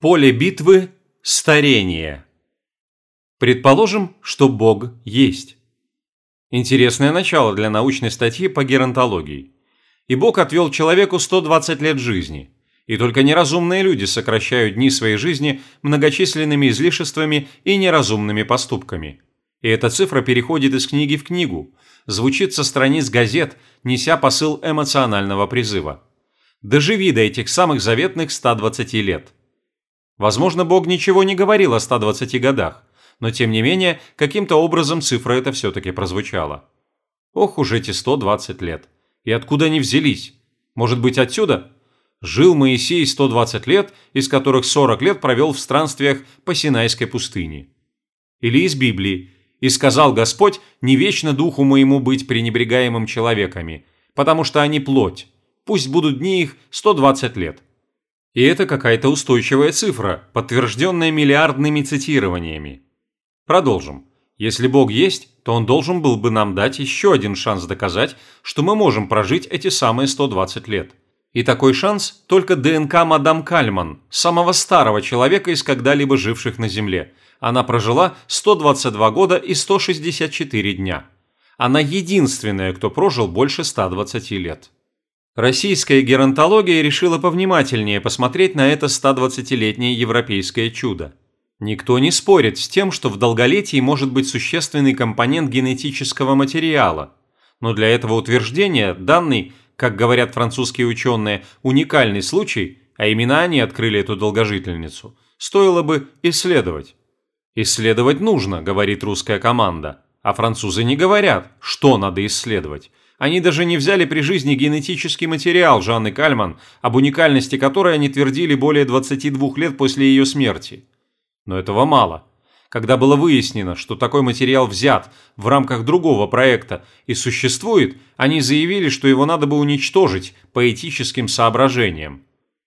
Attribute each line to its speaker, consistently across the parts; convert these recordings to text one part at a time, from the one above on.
Speaker 1: Поле битвы – старение. Предположим, что Бог есть. Интересное начало для научной статьи по геронтологии. И Бог отвел человеку 120 лет жизни. И только неразумные люди сокращают дни своей жизни многочисленными излишествами и неразумными поступками. И эта цифра переходит из книги в книгу, звучит со страниц газет, неся посыл эмоционального призыва. Доживи до этих самых заветных 120 лет – Возможно, Бог ничего не говорил о 120 годах, но тем не менее, каким-то образом цифра эта все-таки прозвучала. Ох уж эти 120 лет. И откуда они взялись? Может быть, отсюда? Жил Моисей 120 лет, из которых 40 лет провел в странствиях по Синайской пустыне. Или из Библии. «И сказал Господь, не вечно духу моему быть пренебрегаемым человеками, потому что они плоть. Пусть будут дни их 120 лет». И это какая-то устойчивая цифра, подтвержденная миллиардными цитированиями. Продолжим. Если Бог есть, то Он должен был бы нам дать еще один шанс доказать, что мы можем прожить эти самые 120 лет. И такой шанс только ДНК мадам Кальман, самого старого человека из когда-либо живших на Земле. Она прожила 122 года и 164 дня. Она единственная, кто прожил больше 120 лет. Российская геронтология решила повнимательнее посмотреть на это 120-летнее европейское чудо. Никто не спорит с тем, что в долголетии может быть существенный компонент генетического материала. Но для этого утверждения данный, как говорят французские ученые, уникальный случай, а именно они открыли эту долгожительницу, стоило бы исследовать. Исследовать нужно, говорит русская команда, а французы не говорят, что надо исследовать, они даже не взяли при жизни генетический материал Жанны Кальман, об уникальности которой они твердили более 22 лет после ее смерти. Но этого мало. Когда было выяснено, что такой материал взят в рамках другого проекта и существует, они заявили, что его надо бы уничтожить по этическим соображениям.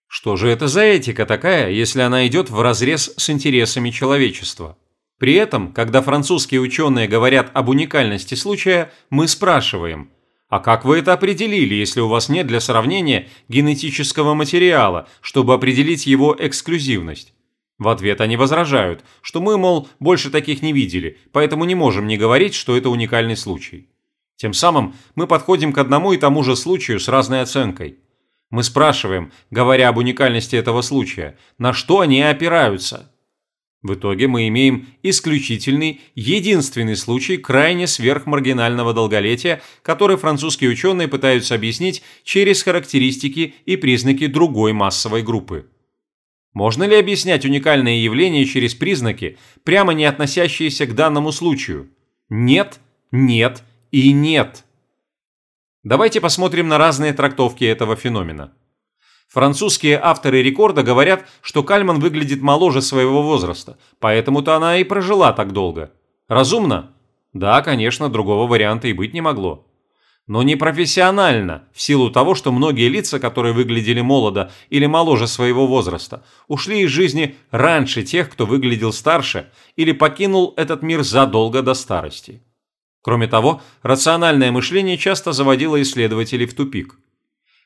Speaker 1: Что же это за этика такая, если она идет вразрез с интересами человечества? При этом, когда французские ученые говорят об уникальности случая, мы спрашиваем – а как вы это определили, если у вас нет для сравнения генетического материала, чтобы определить его эксклюзивность? В ответ они возражают, что мы, мол, больше таких не видели, поэтому не можем не говорить, что это уникальный случай. Тем самым мы подходим к одному и тому же случаю с разной оценкой. Мы спрашиваем, говоря об уникальности этого случая, на что они опираются – в итоге мы имеем исключительный, единственный случай крайне сверхмаргинального долголетия, который французские ученые пытаются объяснить через характеристики и признаки другой массовой группы. Можно ли объяснять уникальные явления через признаки, прямо не относящиеся к данному случаю? Нет, нет и нет. Давайте посмотрим на разные трактовки этого феномена. Французские авторы рекорда говорят, что Кальман выглядит моложе своего возраста, поэтому-то она и прожила так долго. Разумно? Да, конечно, другого варианта и быть не могло. Но не профессионально, в силу того, что многие лица, которые выглядели молодо или моложе своего возраста, ушли из жизни раньше тех, кто выглядел старше или покинул этот мир задолго до старости. Кроме того, рациональное мышление часто заводило исследователей в тупик –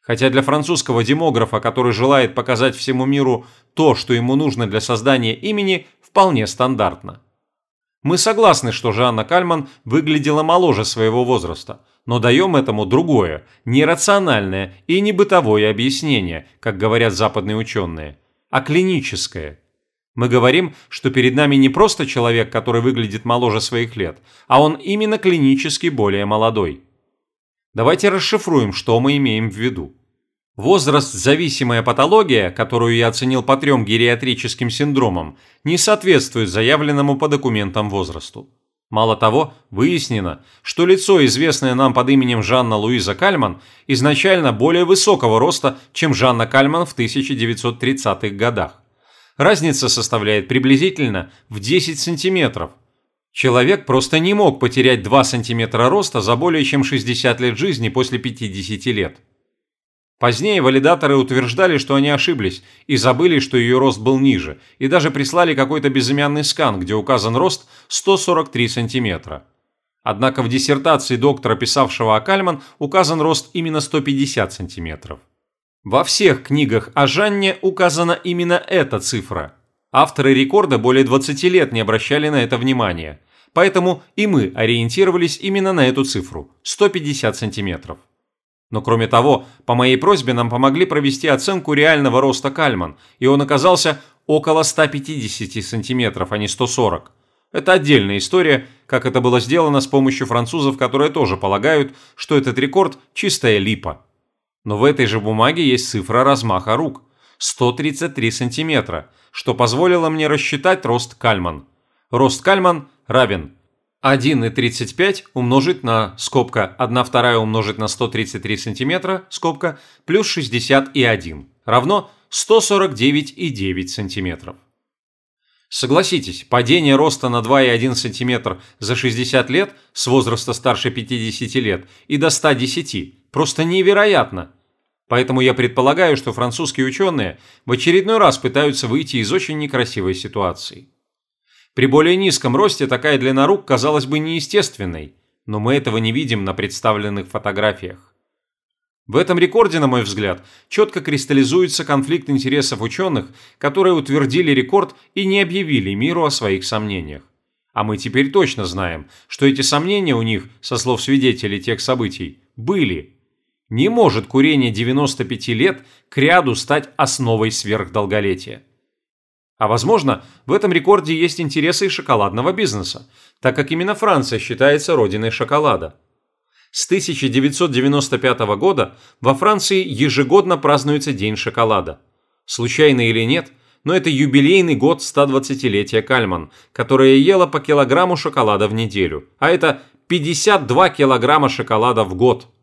Speaker 1: Хотя для французского демографа, который желает показать всему миру то, что ему нужно для создания имени, вполне стандартно. Мы согласны, что Жанна Кальман выглядела моложе своего возраста, но даем этому другое, нерациональное и не бытовое объяснение, как говорят западные ученые, а клиническое. Мы говорим, что перед нами не просто человек, который выглядит моложе своих лет, а он именно клинически более молодой. Давайте расшифруем, что мы имеем в виду. Возраст-зависимая патология, которую я оценил по трем гериатрическим синдромам, не соответствует заявленному по документам возрасту. Мало того, выяснено, что лицо, известное нам под именем Жанна Луиза Кальман, изначально более высокого роста, чем Жанна Кальман в 1930-х годах. Разница составляет приблизительно в 10 сантиметров – Человек просто не мог потерять 2 см роста за более чем 60 лет жизни после 50 лет. Позднее валидаторы утверждали, что они ошиблись и забыли, что ее рост был ниже, и даже прислали какой-то безымянный скан, где указан рост 143 см. Однако в диссертации доктора, писавшего о Кальман, указан рост именно 150 см. Во всех книгах о Жанне указана именно эта цифра. Авторы рекорда более 20 лет не обращали на это внимания, поэтому и мы ориентировались именно на эту цифру – 150 сантиметров. Но кроме того, по моей просьбе нам помогли провести оценку реального роста Кальман, и он оказался около 150 сантиметров, а не 140. Это отдельная история, как это было сделано с помощью французов, которые тоже полагают, что этот рекорд – чистая липа. Но в этой же бумаге есть цифра размаха рук – 133 сантиметра, что позволило мне рассчитать рост Кальман. Рост Кальман равен 1,35 умножить на скобка 1 вторая умножить на 133 сантиметра скобка плюс 61 равно 149,9 сантиметров. Согласитесь, падение роста на 2,1 см за 60 лет с возраста старше 50 лет и до 110 просто невероятно. Поэтому я предполагаю, что французские ученые в очередной раз пытаются выйти из очень некрасивой ситуации. При более низком росте такая длина рук казалась бы неестественной, но мы этого не видим на представленных фотографиях. В этом рекорде, на мой взгляд, четко кристаллизуется конфликт интересов ученых, которые утвердили рекорд и не объявили миру о своих сомнениях. А мы теперь точно знаем, что эти сомнения у них, со слов свидетелей тех событий, были. Не может курение 95 лет к ряду стать основой сверхдолголетия. А возможно, в этом рекорде есть интересы и шоколадного бизнеса, так как именно Франция считается родиной шоколада. С 1995 года во Франции ежегодно празднуется День шоколада. Случайно или нет, но это юбилейный год 120-летия Кальман, которая ела по килограмму шоколада в неделю, а это 52 килограмма шоколада в год –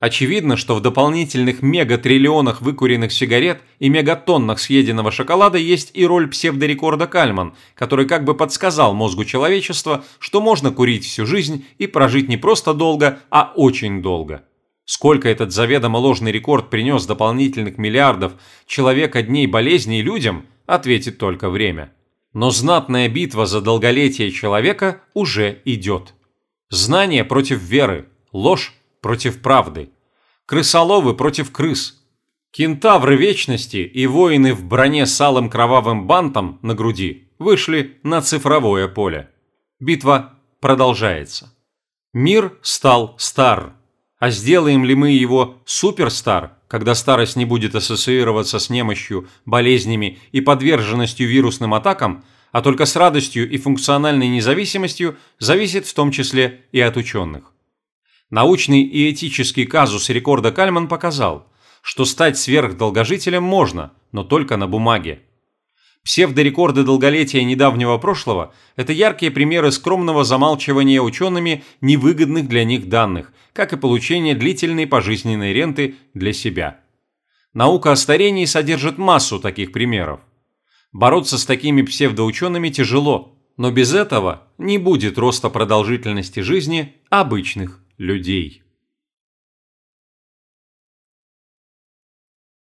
Speaker 1: Очевидно, что в дополнительных мегатриллионах выкуренных сигарет и мегатоннах съеденного шоколада есть и роль псевдорекорда Кальман, который как бы подсказал мозгу человечества, что можно курить всю жизнь и прожить не просто долго, а очень долго. Сколько этот заведомо ложный рекорд принес дополнительных миллиардов человека дней болезней людям, ответит только время. Но знатная битва за долголетие человека уже идет. Знание против веры, ложь против правды, крысоловы против крыс, кентавры вечности и воины в броне с алым кровавым бантом на груди вышли на цифровое поле. Битва продолжается. Мир стал стар. А сделаем ли мы его суперстар, когда старость не будет ассоциироваться с немощью, болезнями и подверженностью вирусным атакам, а только с радостью и функциональной независимостью, зависит в том числе и от ученых. Научный и этический казус рекорда Кальман показал, что стать сверхдолгожителем можно, но только на бумаге. Псевдорекорды долголетия недавнего прошлого – это яркие примеры скромного замалчивания учеными невыгодных для них данных, как и получения длительной пожизненной ренты для себя. Наука о старении содержит массу таких примеров. Бороться с такими псевдоучеными тяжело, но без этого не будет роста продолжительности жизни обычных людей.